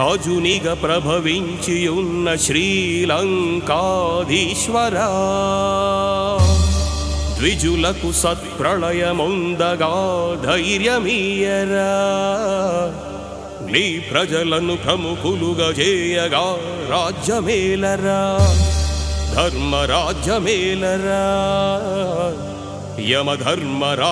అజునిగ ప్రభవించియున్న శ్రీలంకాధీశ్వరా. ద్విజులకు సత్ప్రళయముందగా ధైర్యమీయరా. నీ ప్రజలను ప్రముఖులుగా చేయగా రాజ్యమేలరా. ధర్మరాజ్యమేలరా. యమధర్మరాజ్యమేలరా.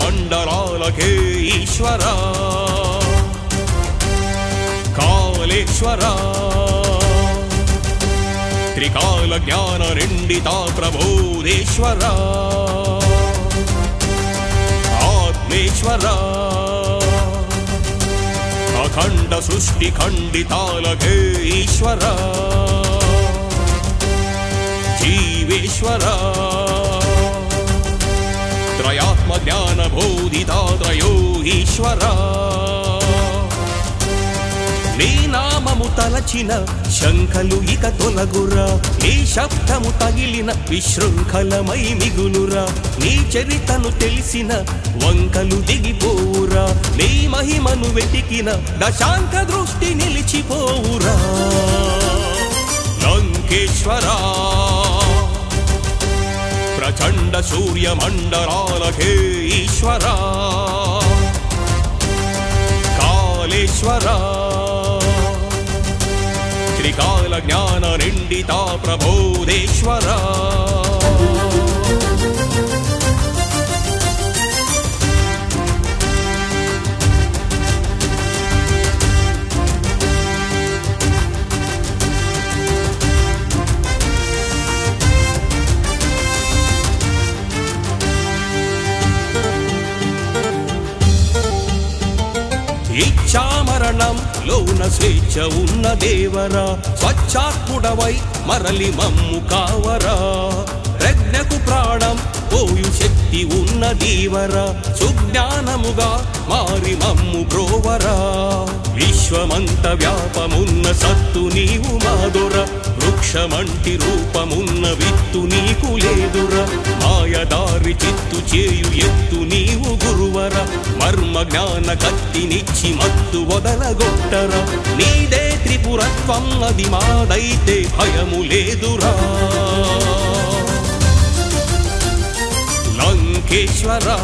मण्डलालके ईश्वर। कालेश्वर। त्रिकाल प्रबोधेश्वर। आत्मेश्वर। अखण्डसृष्टिखण्डितालके ईश्वर। सृष्टिखण्डितालघ्वर जीवेश्वर। జ్ఞాన బోధితాత్రయో ఈశ్వరా నీ నామము తలచిన శంఖలు ఇక తొలగురా. నీ శబ్దము తగిలిన విశృంఖలమై మిగులురా. నీ చరితను తెలిసిన వంకలు దిగిపోవురా. నీ మహిమను వెతికిన దశాంక దృష్టి నిలిచిపోవురా. లంకేశ్వరా. ప్రచండ సూర్యమండలాలకే श्वरा कालेश्वर। श्रीकालज्ञाननिण्डिता प्रबोधेश्वरा। ఇచ్చామరణంలోన స్వేచ్ఛ ఉన్న దేవరా స్వచ్ఛాత్ముడవై మరలి మమ్ము కావరా. ప్రజ్ఞకు ప్రాణం పోయు శక్తి ఉన్న దీవరా సుజ్ఞానముగా మారి మమ్ము బ్రోవరా విశ్వమంత వ్యాపమున్న సత్తు నీవు మాదుర వృక్షమంటి రూపమున్న విత్తు నీకు లేదురా. మాయదారి జ్ఞాన కత్తినిచ్చి మత్తు వదలగొట్టరా నీదే త్రిపురత్వం అది మాదైతే భయము లేదురా లంకేశ్వరా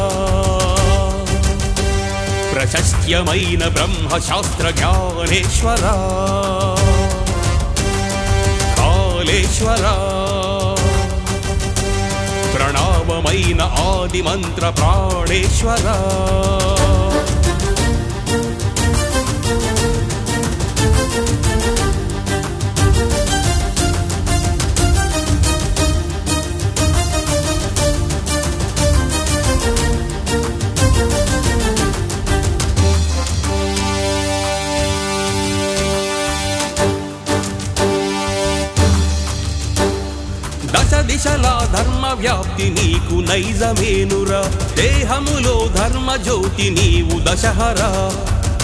ప్రశస్త్యమైన బ్రహ్మశాస్త్ర జ్ఞానేశ్వరా కాళేశ్వరా ప్రణామమైన ఆది మంత్ర ప్రాణేశ్వరా దిశల ధర్మ వ్యాప్తి నీకు నైజమేనురా? దేహములో ధర్మ జ్యోతి నీవు దశహరా.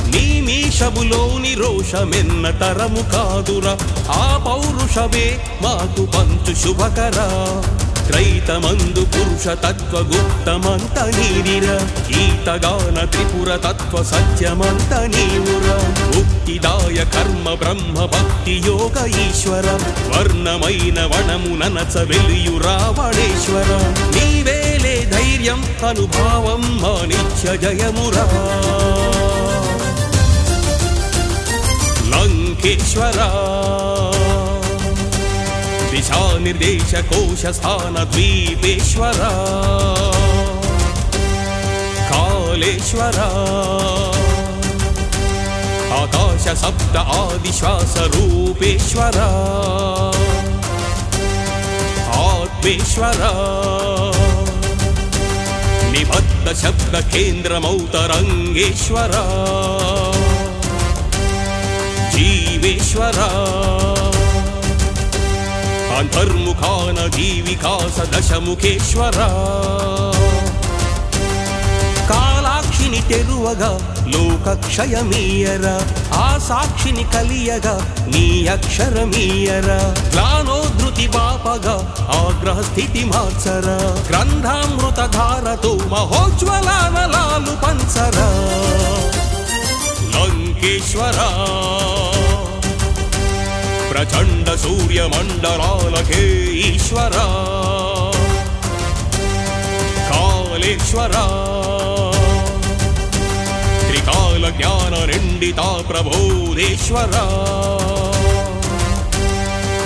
నీ మీషములోని రోషమెన్న తరము కాదురా. ఆ పౌరుషమే మాకు పంచు శుభకరా. త్రైతమందు పురుష తత్వ గుప్తమంత నీరిరా ఈతగాన త్రిపుర తత్వ సత్యమంత నీవురా. ముక్తిదాయ కర్మ బ్రహ్మ భక్తి యోగ ఈశ్వర. వర్ణమైన వణము ననచ వెలియు రావణేశ్వర. నీవేలే ధైర్యం అనుభావం మా నిత్య జయమురా. లంకేశ్వర. దిశానిర్దేశ కోశ స్థాన ద్వీపేశ్వర. కాళేశ్వరా. सप्त आदिश्वासरूपेश्वर आत्मेश्वर। निभक्त शब्द केन्द्रमौतरङ्गेश्वर जीवेश्वर। अन्तर्मुखानीविकास दशमुखेश्वर। का ಸಾಕ್ಷಿನಿಟೆರುವಗ ಲೋಕಕ್ಷಯಮೀಯರ. ಆ ಸಾಕ್ಷಿನಿ ಕಲಿಯಗ ನೀ ಅಕ್ಷರ ಮೀಯರ ಜ್ಞಾನೋಧೃತಿ ಪಾಪಗ ಆಗ್ರಹ ಸ್ಥಿತಿ ಮಾತ್ಸರ. ಗ್ರಂಥಾಮೃತ ಧಾರತು ಮಹೋಜ್ವಲಾನಲಾಲು ಪಂಸರ. ಲಂಕೇಶ್ವರ. ಪ್ರಚಂಡ ಸೂರ್ಯ ಮಂಡಲಾಲಕೇ ಈಶ್ವರ. ಕಾಲೇಶ್ವರ. ज्ञाननिण्डिता श्वर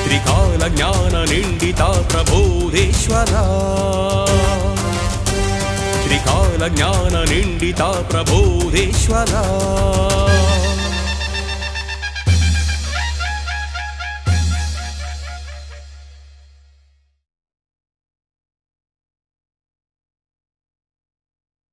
त्रिकालज्ञाननिण्डिता प्रभोश्वरा त्रिकालज्ञाननिण्डिता प्रभोहेश्वरा